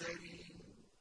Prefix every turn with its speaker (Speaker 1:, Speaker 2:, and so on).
Speaker 1: say